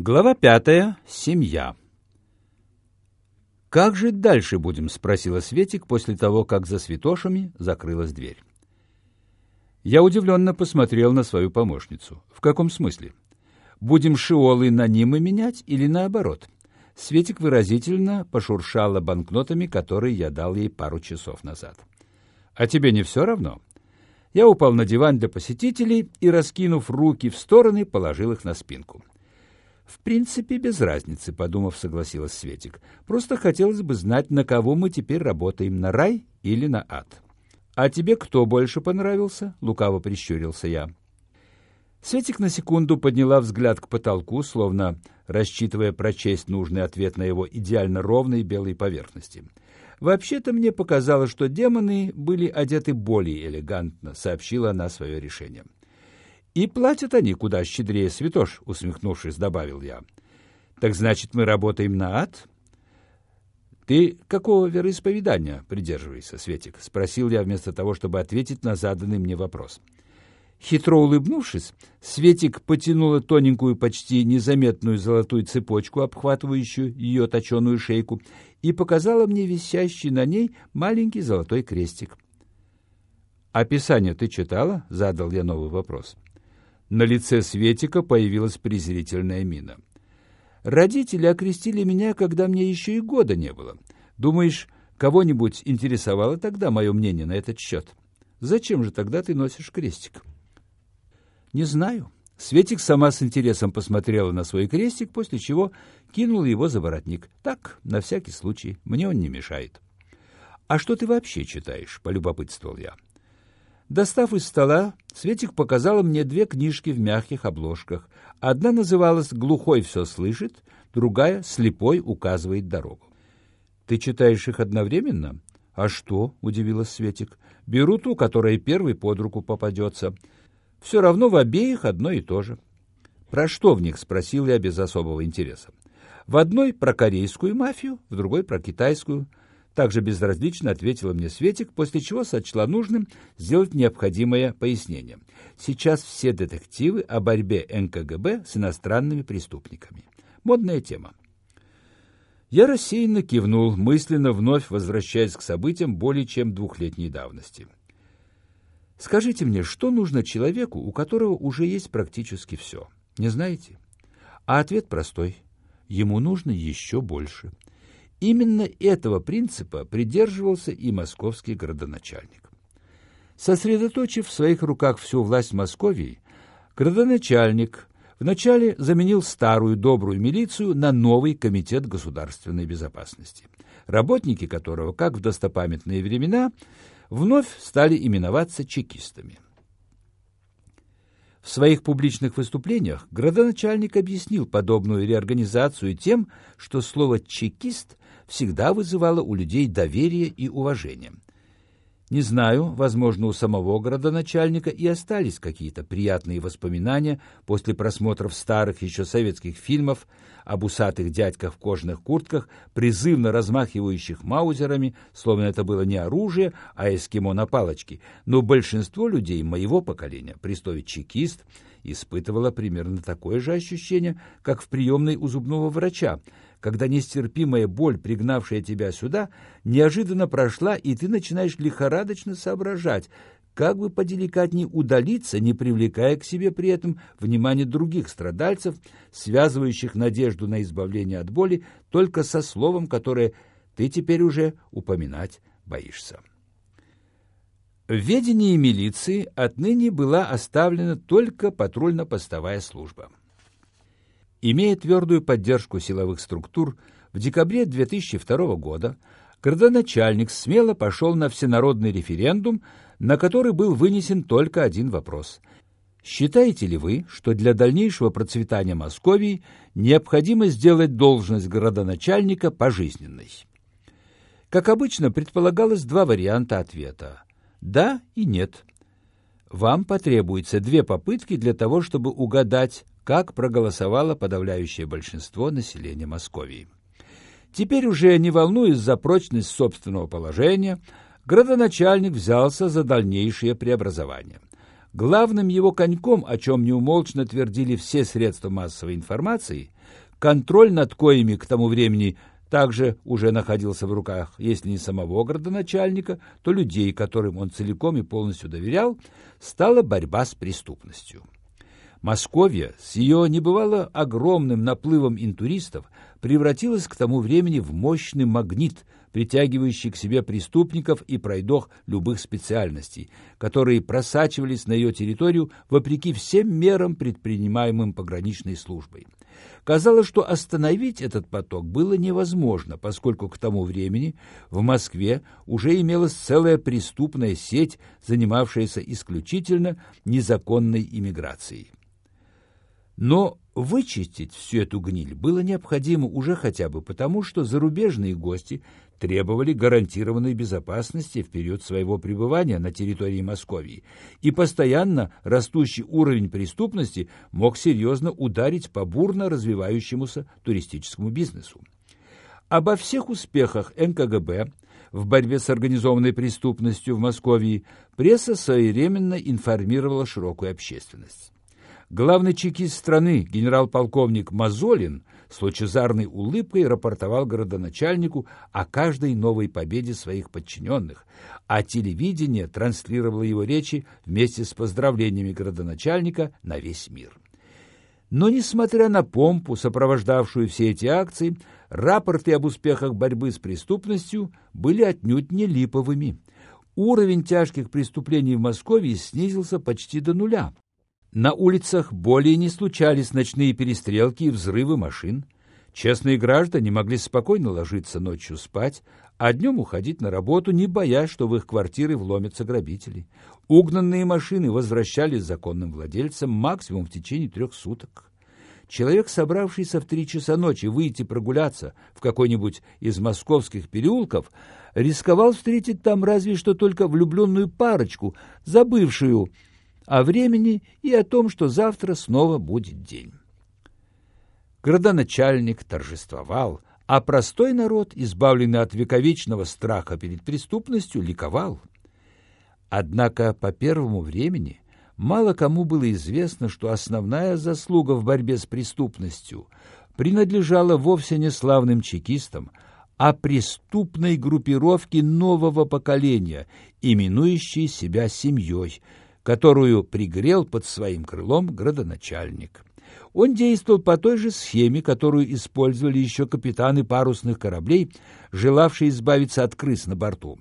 Глава пятая. Семья. «Как жить дальше будем?» — спросила Светик после того, как за святошами закрылась дверь. Я удивленно посмотрел на свою помощницу. «В каком смысле? Будем шиолы на нимы менять или наоборот?» Светик выразительно пошуршала банкнотами, которые я дал ей пару часов назад. «А тебе не все равно?» Я упал на диван для посетителей и, раскинув руки в стороны, положил их на спинку. «В принципе, без разницы», — подумав, согласилась Светик. «Просто хотелось бы знать, на кого мы теперь работаем, на рай или на ад». «А тебе кто больше понравился?» — лукаво прищурился я. Светик на секунду подняла взгляд к потолку, словно рассчитывая прочесть нужный ответ на его идеально ровной белой поверхности. «Вообще-то мне показалось, что демоны были одеты более элегантно», — сообщила она свое решение. «И платят они куда щедрее, святош», — усмехнувшись, добавил я. «Так значит, мы работаем на ад?» «Ты какого вероисповедания придерживаешься, Светик?» — спросил я вместо того, чтобы ответить на заданный мне вопрос. Хитро улыбнувшись, Светик потянула тоненькую, почти незаметную золотую цепочку, обхватывающую ее точеную шейку, и показала мне висящий на ней маленький золотой крестик. «Описание ты читала?» — задал я новый вопрос. — на лице Светика появилась презрительная мина. «Родители окрестили меня, когда мне еще и года не было. Думаешь, кого-нибудь интересовало тогда мое мнение на этот счет? Зачем же тогда ты носишь крестик?» «Не знаю». Светик сама с интересом посмотрела на свой крестик, после чего кинула его за воротник. «Так, на всякий случай, мне он не мешает». «А что ты вообще читаешь?» — полюбопытствовал я. Достав из стола, Светик показала мне две книжки в мягких обложках. Одна называлась «Глухой все слышит», другая «Слепой указывает дорогу». «Ты читаешь их одновременно?» «А что?» — удивилась Светик. «Беру ту, которая первой под руку попадется. Все равно в обеих одно и то же». «Про что в них?» — спросил я без особого интереса. «В одной про корейскую мафию, в другой про китайскую». Также безразлично ответила мне Светик, после чего сочла нужным сделать необходимое пояснение. Сейчас все детективы о борьбе НКГБ с иностранными преступниками. Модная тема. Я рассеянно кивнул, мысленно вновь возвращаясь к событиям более чем двухлетней давности. Скажите мне, что нужно человеку, у которого уже есть практически все? Не знаете? А ответ простой. Ему нужно еще больше. Именно этого принципа придерживался и московский городоначальник. Сосредоточив в своих руках всю власть Московии, городоначальник вначале заменил старую добрую милицию на новый комитет государственной безопасности, работники которого, как в достопамятные времена, вновь стали именоваться чекистами. В своих публичных выступлениях градоначальник объяснил подобную реорганизацию тем, что слово «чекист» всегда вызывало у людей доверие и уважение. Не знаю, возможно, у самого городоначальника и остались какие-то приятные воспоминания после просмотров старых еще советских фильмов об усатых дядьках в кожаных куртках, призывно размахивающих маузерами, словно это было не оружие, а эскимо на палочке. Но большинство людей моего поколения при слове «чекист» испытывало примерно такое же ощущение, как в приемной у зубного врача, когда нестерпимая боль, пригнавшая тебя сюда, неожиданно прошла, и ты начинаешь лихорадочно соображать, как бы поделикатнее удалиться, не привлекая к себе при этом внимание других страдальцев, связывающих надежду на избавление от боли только со словом, которое ты теперь уже упоминать боишься. В ведении милиции отныне была оставлена только патрульно-постовая служба. Имея твердую поддержку силовых структур, в декабре 2002 года городоначальник смело пошел на всенародный референдум, на который был вынесен только один вопрос. Считаете ли вы, что для дальнейшего процветания Московии необходимо сделать должность городоначальника пожизненной? Как обычно, предполагалось два варианта ответа – да и нет. Вам потребуется две попытки для того, чтобы угадать, как проголосовало подавляющее большинство населения Московии. Теперь уже не волнуясь за прочность собственного положения, градоначальник взялся за дальнейшее преобразование. Главным его коньком, о чем неумолчно твердили все средства массовой информации, контроль над коими к тому времени также уже находился в руках, если не самого градоначальника, то людей, которым он целиком и полностью доверял, стала борьба с преступностью. Московия с ее небывало огромным наплывом интуристов превратилась к тому времени в мощный магнит, притягивающий к себе преступников и пройдох любых специальностей, которые просачивались на ее территорию вопреки всем мерам, предпринимаемым пограничной службой. Казалось, что остановить этот поток было невозможно, поскольку к тому времени в Москве уже имелась целая преступная сеть, занимавшаяся исключительно незаконной иммиграцией. Но вычистить всю эту гниль было необходимо уже хотя бы потому, что зарубежные гости требовали гарантированной безопасности в период своего пребывания на территории Московии, и постоянно растущий уровень преступности мог серьезно ударить по бурно развивающемуся туристическому бизнесу. Обо всех успехах НКГБ в борьбе с организованной преступностью в Москве пресса своевременно информировала широкую общественность. Главный чекист страны, генерал-полковник Мазолин, с лучезарной улыбкой рапортовал городоначальнику о каждой новой победе своих подчиненных, а телевидение транслировало его речи вместе с поздравлениями городоначальника на весь мир. Но, несмотря на помпу, сопровождавшую все эти акции, рапорты об успехах борьбы с преступностью были отнюдь не липовыми. Уровень тяжких преступлений в Москве снизился почти до нуля. На улицах более не случались ночные перестрелки и взрывы машин. Честные граждане могли спокойно ложиться ночью спать, а днем уходить на работу, не боясь, что в их квартиры вломятся грабители. Угнанные машины возвращались законным владельцам максимум в течение трех суток. Человек, собравшийся в три часа ночи выйти прогуляться в какой-нибудь из московских переулков, рисковал встретить там разве что только влюбленную парочку, забывшую о времени и о том, что завтра снова будет день. Городоначальник торжествовал, а простой народ, избавленный от вековечного страха перед преступностью, ликовал. Однако по первому времени мало кому было известно, что основная заслуга в борьбе с преступностью принадлежала вовсе не славным чекистам, а преступной группировке нового поколения, именующей себя семьей, которую пригрел под своим крылом градоначальник. Он действовал по той же схеме, которую использовали еще капитаны парусных кораблей, желавшие избавиться от крыс на борту.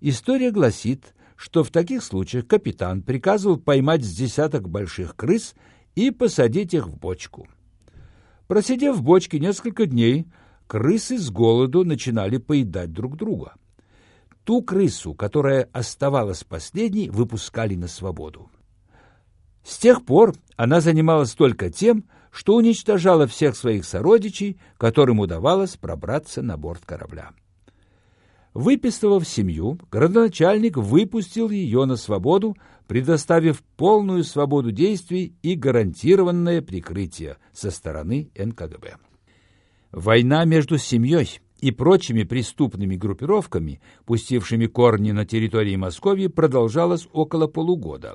История гласит, что в таких случаях капитан приказывал поймать с десяток больших крыс и посадить их в бочку. Просидев в бочке несколько дней, крысы с голоду начинали поедать друг друга. Ту крысу, которая оставалась последней, выпускали на свободу. С тех пор она занималась только тем, что уничтожала всех своих сородичей, которым удавалось пробраться на борт корабля. Выписывав семью, городоначальник выпустил ее на свободу, предоставив полную свободу действий и гарантированное прикрытие со стороны НКГБ. Война между семьей и прочими преступными группировками, пустившими корни на территории Москвы, продолжалась около полугода,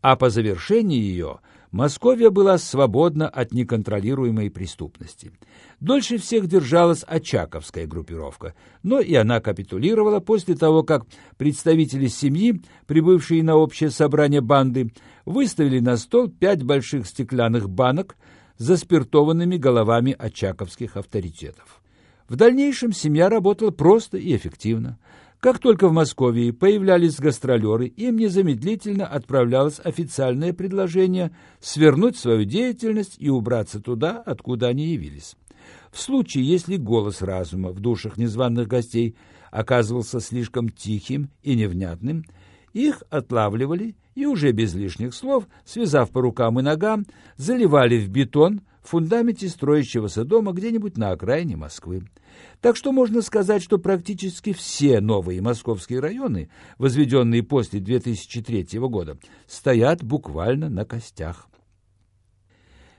а по завершении ее Московия была свободна от неконтролируемой преступности. Дольше всех держалась Очаковская группировка, но и она капитулировала после того, как представители семьи, прибывшие на общее собрание банды, выставили на стол пять больших стеклянных банок заспиртованными головами очаковских авторитетов. В дальнейшем семья работала просто и эффективно. Как только в Москве появлялись гастролеры, им незамедлительно отправлялось официальное предложение свернуть свою деятельность и убраться туда, откуда они явились. В случае, если голос разума в душах незваных гостей оказывался слишком тихим и невнятным, их отлавливали и уже без лишних слов, связав по рукам и ногам, заливали в бетон в фундаменте строящегося дома где-нибудь на окраине Москвы. Так что можно сказать, что практически все новые московские районы, возведенные после 2003 года, стоят буквально на костях.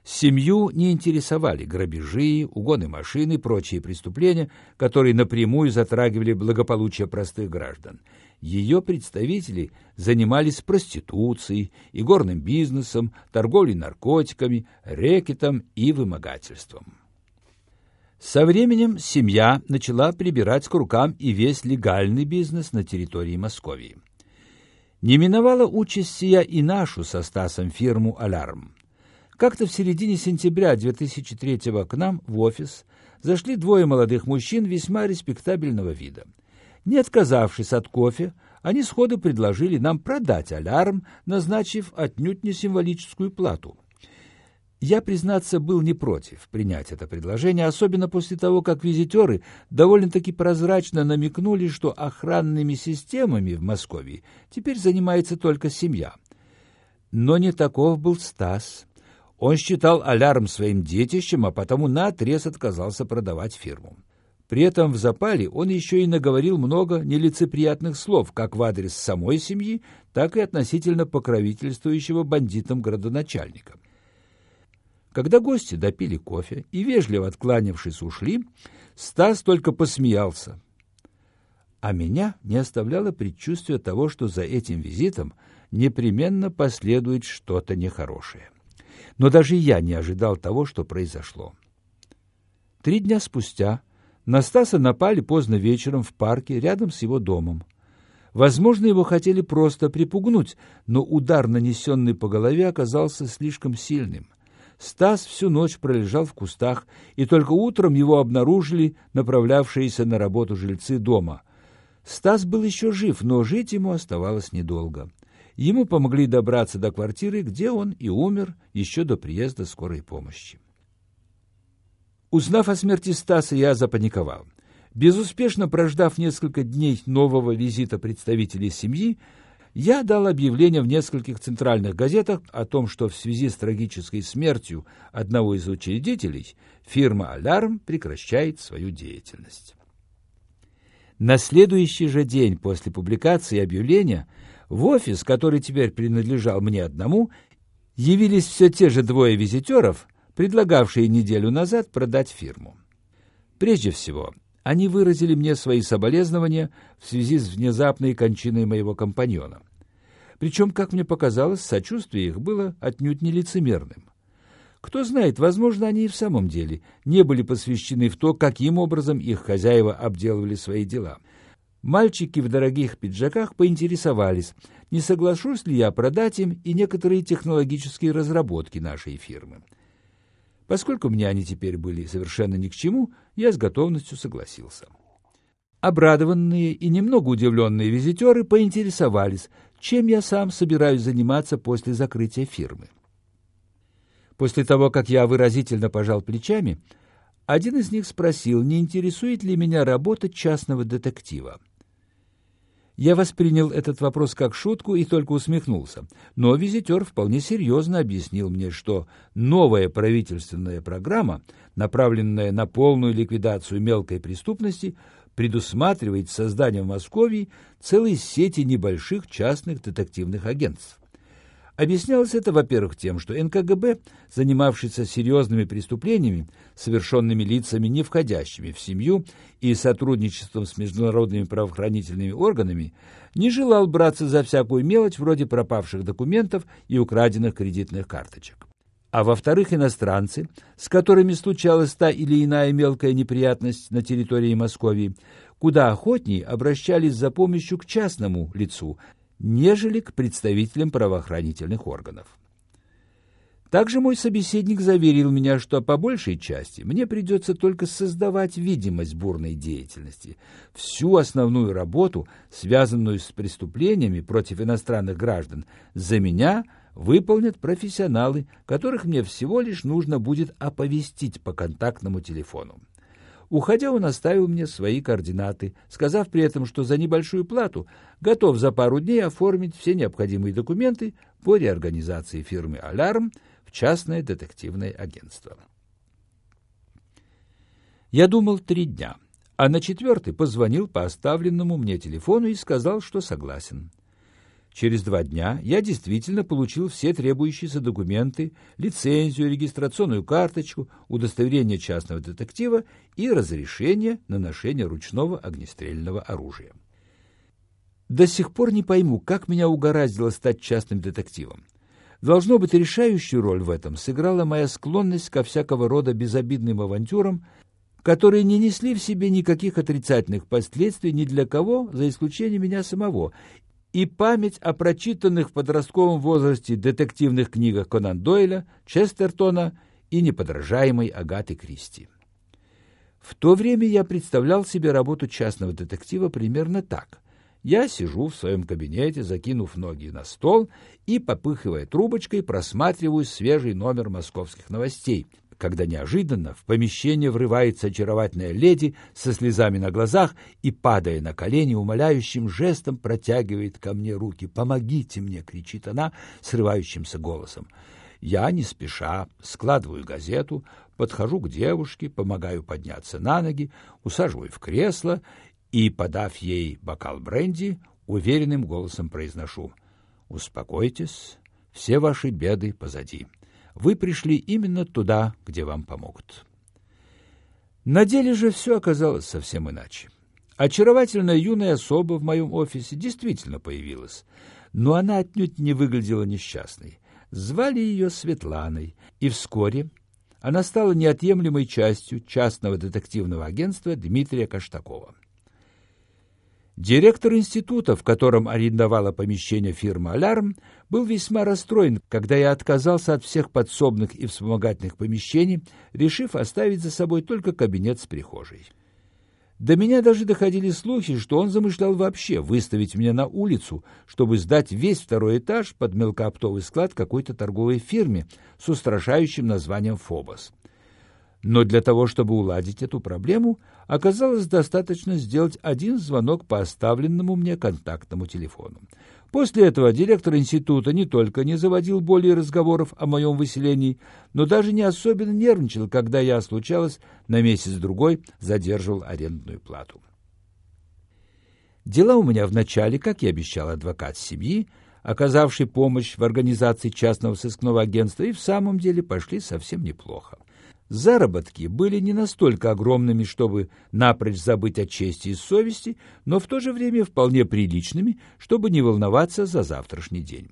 Семью не интересовали грабежи, угоны машин и прочие преступления, которые напрямую затрагивали благополучие простых граждан. Ее представители занимались проституцией, игорным бизнесом, торговлей наркотиками, рэкетом и вымогательством. Со временем семья начала прибирать к рукам и весь легальный бизнес на территории Московии. Не миновала участь сия и нашу со Стасом фирму «Алярм». Как-то в середине сентября 2003 к нам в офис зашли двое молодых мужчин весьма респектабельного вида. Не отказавшись от кофе, они сходу предложили нам продать алярм, назначив отнюдь не символическую плату. Я, признаться, был не против принять это предложение, особенно после того, как визитеры довольно-таки прозрачно намекнули, что охранными системами в Москве теперь занимается только семья. Но не таков был Стас. Он считал алярм своим детищем, а потому наотрез отказался продавать фирму. При этом в запале он еще и наговорил много нелицеприятных слов как в адрес самой семьи, так и относительно покровительствующего бандитам градоначальника. Когда гости допили кофе и, вежливо откланившись, ушли, Стас только посмеялся. А меня не оставляло предчувствие того, что за этим визитом непременно последует что-то нехорошее. Но даже я не ожидал того, что произошло. Три дня спустя на Стаса напали поздно вечером в парке рядом с его домом. Возможно, его хотели просто припугнуть, но удар, нанесенный по голове, оказался слишком сильным. Стас всю ночь пролежал в кустах, и только утром его обнаружили направлявшиеся на работу жильцы дома. Стас был еще жив, но жить ему оставалось недолго. Ему помогли добраться до квартиры, где он и умер еще до приезда скорой помощи. Узнав о смерти Стаса, я запаниковал. Безуспешно прождав несколько дней нового визита представителей семьи, я дал объявление в нескольких центральных газетах о том, что в связи с трагической смертью одного из учредителей фирма «Алярм» прекращает свою деятельность. На следующий же день после публикации объявления в офис, который теперь принадлежал мне одному, явились все те же двое визитеров, предлагавшие неделю назад продать фирму. Прежде всего, они выразили мне свои соболезнования в связи с внезапной кончиной моего компаньона. Причем, как мне показалось, сочувствие их было отнюдь не лицемерным. Кто знает, возможно, они и в самом деле не были посвящены в то, каким образом их хозяева обделывали свои дела – Мальчики в дорогих пиджаках поинтересовались, не соглашусь ли я продать им и некоторые технологические разработки нашей фирмы. Поскольку мне они теперь были совершенно ни к чему, я с готовностью согласился. Обрадованные и немного удивленные визитеры поинтересовались, чем я сам собираюсь заниматься после закрытия фирмы. После того, как я выразительно пожал плечами, один из них спросил, не интересует ли меня работа частного детектива. Я воспринял этот вопрос как шутку и только усмехнулся. Но визитер вполне серьезно объяснил мне, что новая правительственная программа, направленная на полную ликвидацию мелкой преступности, предусматривает создание в Москве целой сети небольших частных детективных агентств. Объяснялось это, во-первых, тем, что НКГБ, занимавшийся серьезными преступлениями, совершенными лицами, не входящими в семью и сотрудничеством с международными правоохранительными органами, не желал браться за всякую мелочь вроде пропавших документов и украденных кредитных карточек. А во-вторых, иностранцы, с которыми случалась та или иная мелкая неприятность на территории Москвы, куда охотнее обращались за помощью к частному лицу – нежели к представителям правоохранительных органов. Также мой собеседник заверил меня, что по большей части мне придется только создавать видимость бурной деятельности. Всю основную работу, связанную с преступлениями против иностранных граждан, за меня выполнят профессионалы, которых мне всего лишь нужно будет оповестить по контактному телефону. Уходя, он оставил мне свои координаты, сказав при этом, что за небольшую плату готов за пару дней оформить все необходимые документы по реорганизации фирмы «Алярм» в частное детективное агентство. Я думал три дня, а на четвертый позвонил по оставленному мне телефону и сказал, что согласен. Через два дня я действительно получил все требующиеся документы, лицензию, регистрационную карточку, удостоверение частного детектива и разрешение на ношение ручного огнестрельного оружия. До сих пор не пойму, как меня угораздило стать частным детективом. Должно быть, решающую роль в этом сыграла моя склонность ко всякого рода безобидным авантюрам, которые не несли в себе никаких отрицательных последствий ни для кого, за исключением меня самого, и память о прочитанных в подростковом возрасте детективных книгах Конан Дойля, Честертона и неподражаемой Агаты Кристи. В то время я представлял себе работу частного детектива примерно так. Я сижу в своем кабинете, закинув ноги на стол и, попыхивая трубочкой, просматриваю свежий номер московских новостей, когда неожиданно в помещение врывается очаровательная леди со слезами на глазах и, падая на колени, умоляющим жестом протягивает ко мне руки. «Помогите мне!» — кричит она срывающимся голосом. Я, не спеша, складываю газету, подхожу к девушке, помогаю подняться на ноги, усаживаю в кресло и, подав ей бокал бренди, уверенным голосом произношу «Успокойтесь, все ваши беды позади» вы пришли именно туда, где вам помогут. На деле же все оказалось совсем иначе. Очаровательная юная особа в моем офисе действительно появилась, но она отнюдь не выглядела несчастной. Звали ее Светланой, и вскоре она стала неотъемлемой частью частного детективного агентства Дмитрия Каштакова. Директор института, в котором арендовала помещение фирма «Алярм», был весьма расстроен, когда я отказался от всех подсобных и вспомогательных помещений, решив оставить за собой только кабинет с прихожей. До меня даже доходили слухи, что он замышлял вообще выставить меня на улицу, чтобы сдать весь второй этаж под мелкооптовый склад какой-то торговой фирме с устрашающим названием «Фобос». Но для того, чтобы уладить эту проблему, оказалось достаточно сделать один звонок по оставленному мне контактному телефону. После этого директор института не только не заводил более разговоров о моем выселении, но даже не особенно нервничал, когда я, случалось, на месяц-другой задерживал арендную плату. Дела у меня вначале, как и обещал адвокат семьи, оказавший помощь в организации частного сыскного агентства, и в самом деле пошли совсем неплохо. Заработки были не настолько огромными, чтобы напрочь забыть о чести и совести, но в то же время вполне приличными, чтобы не волноваться за завтрашний день.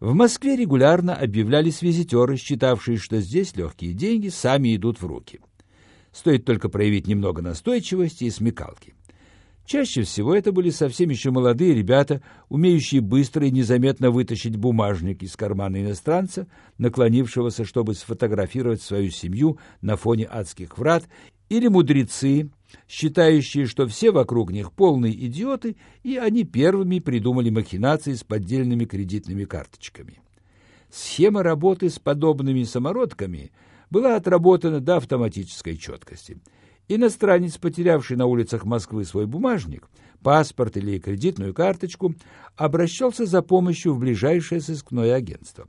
В Москве регулярно объявлялись визитеры, считавшие, что здесь легкие деньги сами идут в руки. Стоит только проявить немного настойчивости и смекалки. Чаще всего это были совсем еще молодые ребята, умеющие быстро и незаметно вытащить бумажник из кармана иностранца, наклонившегося, чтобы сфотографировать свою семью на фоне адских врат, или мудрецы, считающие, что все вокруг них полные идиоты, и они первыми придумали махинации с поддельными кредитными карточками. Схема работы с подобными самородками была отработана до автоматической четкости – Иностранец, потерявший на улицах Москвы свой бумажник, паспорт или кредитную карточку, обращался за помощью в ближайшее сыскное агентство.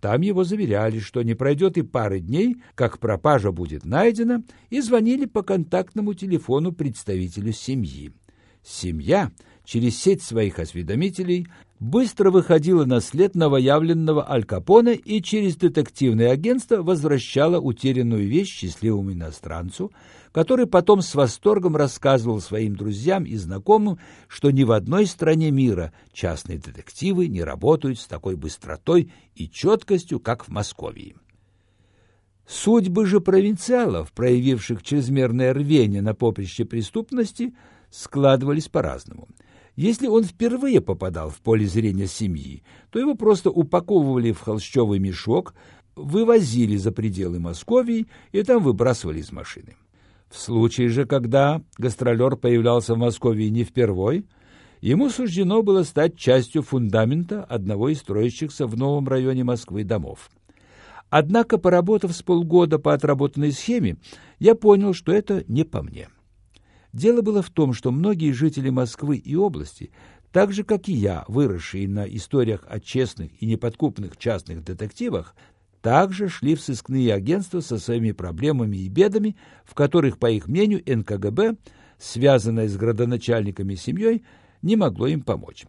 Там его заверяли, что не пройдет и пары дней, как пропажа будет найдена, и звонили по контактному телефону представителю семьи. Семья через сеть своих осведомителей быстро выходила на след новоявленного Аль Капоне и через детективное агентство возвращала утерянную вещь счастливому иностранцу, который потом с восторгом рассказывал своим друзьям и знакомым, что ни в одной стране мира частные детективы не работают с такой быстротой и четкостью, как в Москве. Судьбы же провинциалов, проявивших чрезмерное рвение на поприще преступности, складывались по-разному – если он впервые попадал в поле зрения семьи, то его просто упаковывали в холщовый мешок, вывозили за пределы Московии и там выбрасывали из машины. В случае же, когда гастролер появлялся в Москве не впервой, ему суждено было стать частью фундамента одного из строящихся в новом районе Москвы домов. Однако, поработав с полгода по отработанной схеме, я понял, что это не по мне. Дело было в том, что многие жители Москвы и области, так же, как и я, выросшие на историях о честных и неподкупных частных детективах, также шли в сыскные агентства со своими проблемами и бедами, в которых, по их мнению, НКГБ, связанное с градоначальниками и семьей, не могло им помочь.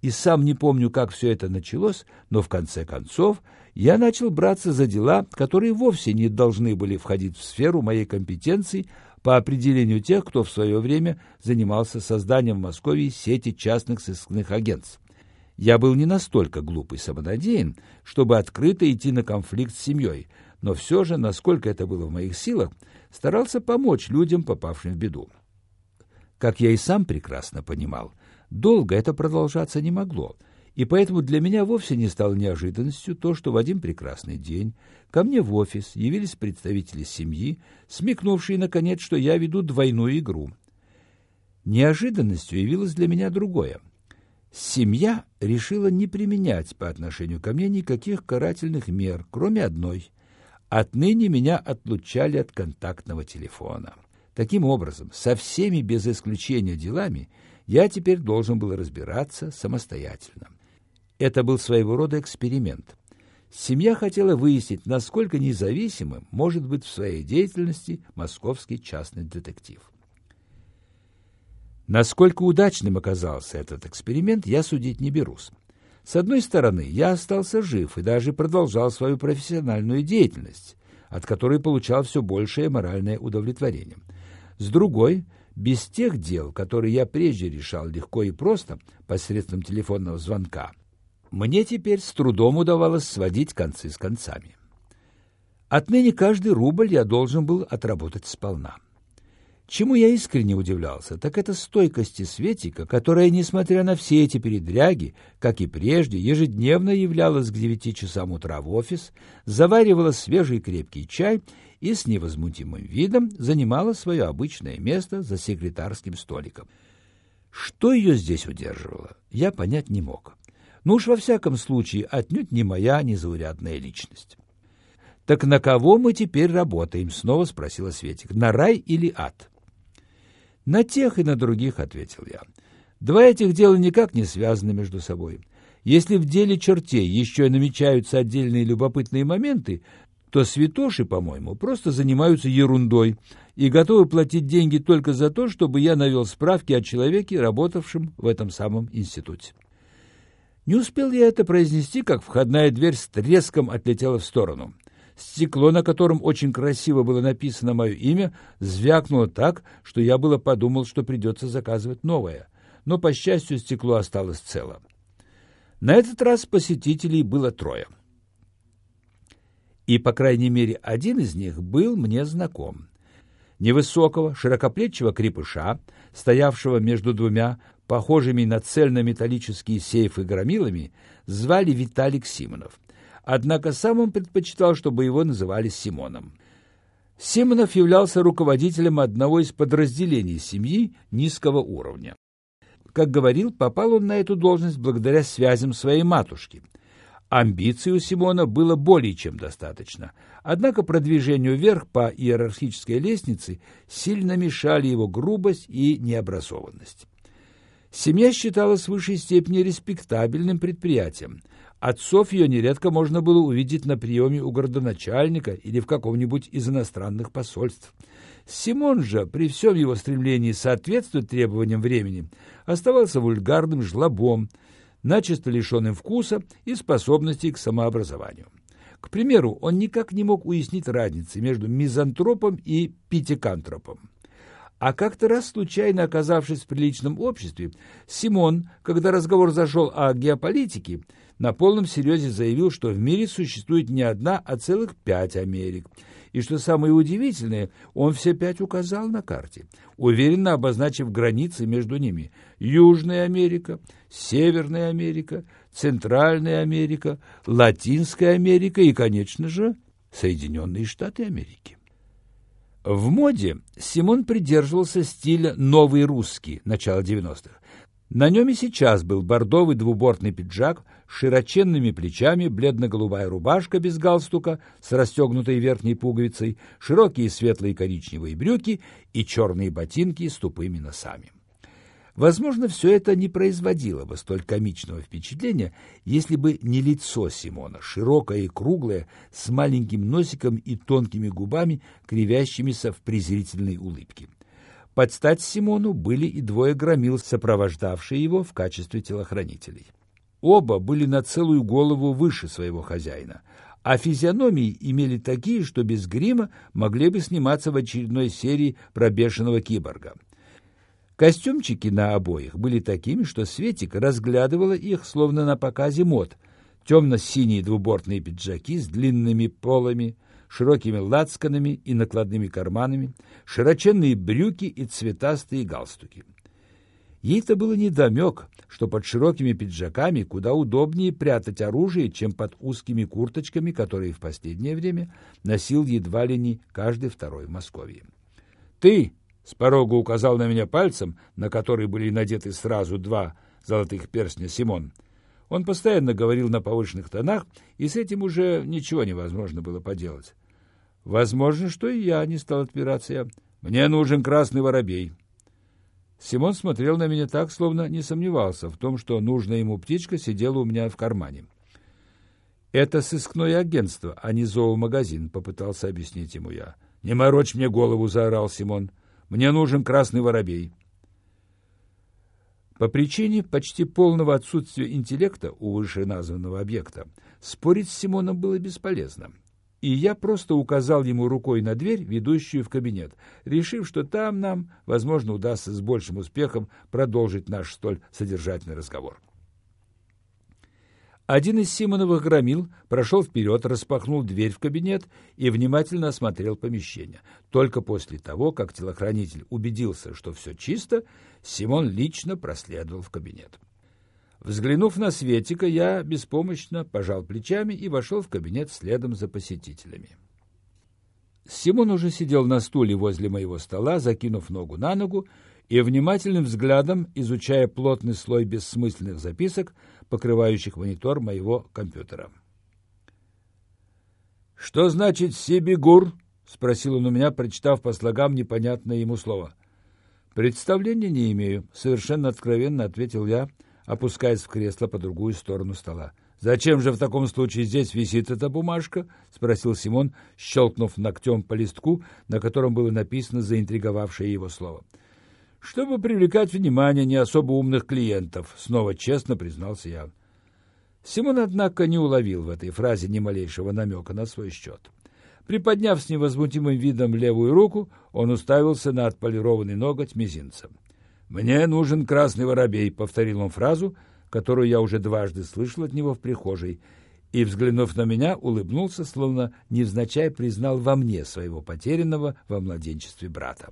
и сам не помню, как все это началось, но в конце концов я начал браться за дела, которые вовсе не должны были входить в сферу моей компетенции по определению тех, кто в свое время занимался созданием в Москве сети частных сыскных агентств. Я был не настолько глупый самонадеян, чтобы открыто идти на конфликт с семьей, но все же, насколько это было в моих силах, старался помочь людям, попавшим в беду. Как я и сам прекрасно понимал, долго это продолжаться не могло, и поэтому для меня вовсе не стало неожиданностью то, что в один прекрасный день ко мне в офис явились представители семьи, смекнувшие, наконец, что я веду двойную игру. Неожиданностью явилось для меня другое. Семья решила не применять по отношению ко мне никаких карательных мер, кроме одной — Отныне меня отлучали от контактного телефона. Таким образом, со всеми без исключения делами я теперь должен был разбираться самостоятельно. Это был своего рода эксперимент. Семья хотела выяснить, насколько независимым может быть в своей деятельности московский частный детектив. Насколько удачным оказался этот эксперимент, я судить не берусь. С одной стороны, я остался жив и даже продолжал свою профессиональную деятельность, от которой получал все большее моральное удовлетворение. С другой, без тех дел, которые я прежде решал легко и просто посредством телефонного звонка, мне теперь с трудом удавалось сводить концы с концами. Отныне каждый рубль я должен был отработать сполна. Чему я искренне удивлялся, так это стойкости Светика, которая, несмотря на все эти передряги, как и прежде, ежедневно являлась к девяти часам утра в офис, заваривала свежий крепкий чай и с невозмутимым видом занимала свое обычное место за секретарским столиком. Что ее здесь удерживало, я понять не мог. Ну уж во всяком случае отнюдь не моя незаурядная личность. «Так на кого мы теперь работаем?» — снова спросила Светик. «На рай или ад?» «На тех и на других», — ответил я. «Два этих дела никак не связаны между собой. Если в деле чертей еще намечаются отдельные любопытные моменты, то святоши, по-моему, просто занимаются ерундой и готовы платить деньги только за то, чтобы я навел справки о человеке, работавшем в этом самом институте». Не успел я это произнести, как входная дверь с треском отлетела в сторону. Стекло, на котором очень красиво было написано мое имя, звякнуло так, что я было подумал, что придется заказывать новое. Но, по счастью, стекло осталось цело. На этот раз посетителей было трое. И, по крайней мере, один из них был мне знаком. Невысокого, широкоплечего крепыша, стоявшего между двумя, похожими на цельнометаллические сейфы громилами, звали Виталик Симонов — однако сам он предпочитал, чтобы его называли Симоном. Симонов являлся руководителем одного из подразделений семьи низкого уровня. Как говорил, попал он на эту должность благодаря связям своей матушки. Амбиций у Симона было более чем достаточно, однако продвижению вверх по иерархической лестнице сильно мешали его грубость и необразованность. Семья считалась в высшей степени респектабельным предприятием, Отцов ее нередко можно было увидеть на приеме у городоначальника или в каком-нибудь из иностранных посольств. Симон же, при всем его стремлении соответствовать требованиям времени, оставался вульгарным жлобом, начисто лишенным вкуса и способностей к самообразованию. К примеру, он никак не мог уяснить разницы между мизантропом и питекантропом. А как-то раз, случайно оказавшись в приличном обществе, Симон, когда разговор зашел о геополитике, на полном серьезе заявил, что в мире существует не одна, а целых пять Америк. И что самое удивительное, он все пять указал на карте, уверенно обозначив границы между ними. Южная Америка, Северная Америка, Центральная Америка, Латинская Америка и, конечно же, Соединенные Штаты Америки. В моде Симон придерживался стиля «новый русский» начала 90-х. На нем и сейчас был бордовый двубортный пиджак с широченными плечами, бледно-голубая рубашка без галстука с расстегнутой верхней пуговицей, широкие светлые коричневые брюки и черные ботинки с тупыми носами. Возможно, все это не производило бы столь комичного впечатления, если бы не лицо Симона, широкое и круглое, с маленьким носиком и тонкими губами, кривящимися в презрительной улыбке. Под стать Симону были и двое громил, сопровождавшие его в качестве телохранителей. Оба были на целую голову выше своего хозяина, а физиономии имели такие, что без грима могли бы сниматься в очередной серии про бешеного киборга. Костюмчики на обоих были такими, что Светик разглядывала их, словно на показе мод. Темно-синие двубортные пиджаки с длинными полами, широкими лацканами и накладными карманами, широченные брюки и цветастые галстуки. Ей-то было недомек, что под широкими пиджаками куда удобнее прятать оружие, чем под узкими курточками, которые в последнее время носил едва ли не каждый второй в Москве. «Ты!» — с порога указал на меня пальцем, на который были надеты сразу два золотых перстня Симон. Он постоянно говорил на повышенных тонах, и с этим уже ничего невозможно было поделать. Возможно, что и я не стал отпираться. «Мне нужен красный воробей», Симон смотрел на меня так, словно не сомневался в том, что нужная ему птичка сидела у меня в кармане. «Это сыскное агентство, а не зоомагазин», — попытался объяснить ему я. «Не морочь мне голову», — заорал Симон. «Мне нужен красный воробей». По причине почти полного отсутствия интеллекта у вышеназванного объекта спорить с Симоном было бесполезно и я просто указал ему рукой на дверь, ведущую в кабинет, решив, что там нам, возможно, удастся с большим успехом продолжить наш столь содержательный разговор. Один из Симоновых громил прошел вперед, распахнул дверь в кабинет и внимательно осмотрел помещение. Только после того, как телохранитель убедился, что все чисто, Симон лично проследовал в кабинет. Взглянув на Светика, я беспомощно пожал плечами и вошел в кабинет следом за посетителями. Симон уже сидел на стуле возле моего стола, закинув ногу на ногу и внимательным взглядом изучая плотный слой бессмысленных записок, покрывающих монитор моего компьютера. «Что значит «Сибигур»?» — спросил он у меня, прочитав по слогам непонятное ему слово. «Представления не имею», — совершенно откровенно ответил я, — опускаясь в кресло по другую сторону стола. «Зачем же в таком случае здесь висит эта бумажка?» — спросил Симон, щелкнув ногтем по листку, на котором было написано заинтриговавшее его слово. «Чтобы привлекать внимание не особо умных клиентов», — снова честно признался я. Симон, однако, не уловил в этой фразе ни малейшего намека на свой счет. Приподняв с невозмутимым видом левую руку, он уставился на отполированный ноготь мизинцем. «Мне нужен красный воробей», — повторил он фразу, которую я уже дважды слышал от него в прихожей, и, взглянув на меня, улыбнулся, словно невзначай признал во мне своего потерянного во младенчестве брата.